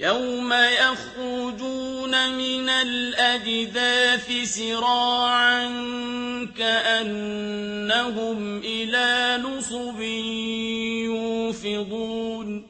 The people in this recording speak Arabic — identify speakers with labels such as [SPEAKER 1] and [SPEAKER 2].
[SPEAKER 1] يوم يخرجون من الأجداث سراعا كأنهم إلى نصب يوفضون